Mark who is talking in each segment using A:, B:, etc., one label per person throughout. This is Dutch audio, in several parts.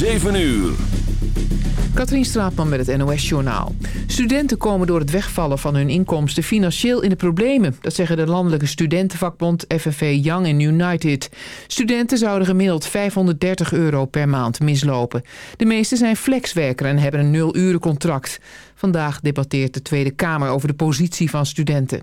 A: 7 uur.
B: Katrien Straatman met het NOS-journaal. Studenten komen door het wegvallen van hun inkomsten financieel in de problemen. Dat zeggen de landelijke studentenvakbond FNV Young and United. Studenten zouden gemiddeld 530 euro per maand mislopen. De meeste zijn flexwerker en hebben een nul-urencontract. Vandaag debatteert de Tweede Kamer over de positie van studenten.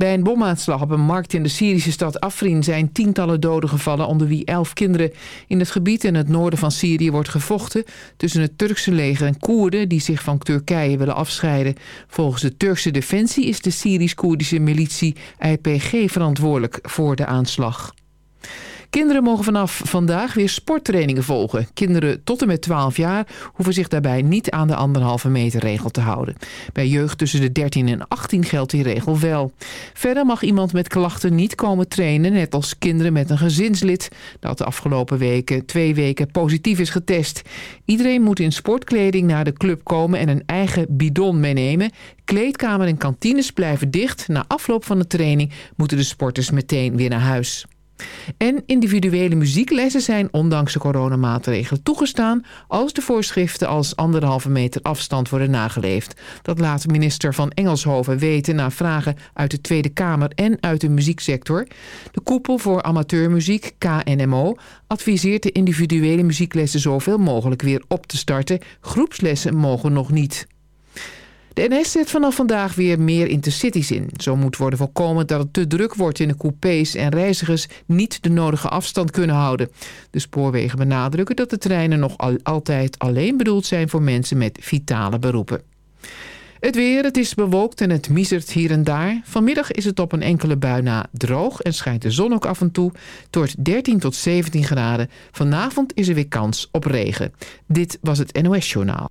B: Bij een bomaanslag op een markt in de Syrische stad Afrin zijn tientallen doden gevallen, onder wie elf kinderen. In het gebied in het noorden van Syrië wordt gevochten tussen het Turkse leger en Koerden die zich van Turkije willen afscheiden. Volgens de Turkse defensie is de Syrisch-Koerdische militie IPG verantwoordelijk voor de aanslag. Kinderen mogen vanaf vandaag weer sporttrainingen volgen. Kinderen tot en met 12 jaar hoeven zich daarbij niet aan de anderhalve meter regel te houden. Bij jeugd tussen de 13 en 18 geldt die regel wel. Verder mag iemand met klachten niet komen trainen, net als kinderen met een gezinslid dat de afgelopen weken twee weken positief is getest. Iedereen moet in sportkleding naar de club komen en een eigen bidon meenemen. Kleedkamer en kantines blijven dicht. Na afloop van de training moeten de sporters meteen weer naar huis. En individuele muzieklessen zijn ondanks de coronamaatregelen toegestaan... als de voorschriften als anderhalve meter afstand worden nageleefd. Dat laat minister van Engelshoven weten na vragen uit de Tweede Kamer en uit de muzieksector. De koepel voor amateurmuziek, KNMO, adviseert de individuele muzieklessen zoveel mogelijk weer op te starten. Groepslessen mogen nog niet. De NS zet vanaf vandaag weer meer intercities in. Zo moet worden voorkomen dat het te druk wordt in de coupés... en reizigers niet de nodige afstand kunnen houden. De spoorwegen benadrukken dat de treinen nog altijd alleen bedoeld zijn... voor mensen met vitale beroepen. Het weer, het is bewolkt en het miezert hier en daar. Vanmiddag is het op een enkele bui na droog en schijnt de zon ook af en toe. Het 13 tot 17 graden. Vanavond is er weer kans op regen. Dit was het NOS Journaal.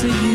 C: to you,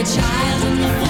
C: a child the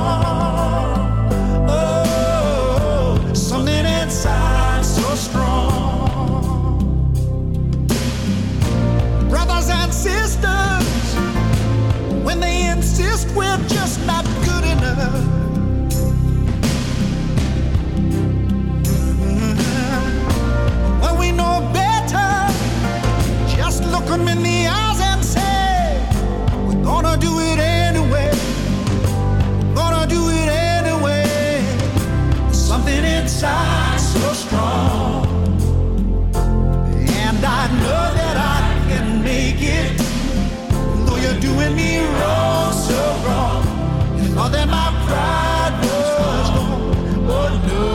D: inside so strong. And I know that I can make it, doing me wrong, so wrong. That my pride was oh no.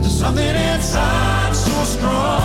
D: There's something inside so strong.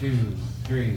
E: Two, three.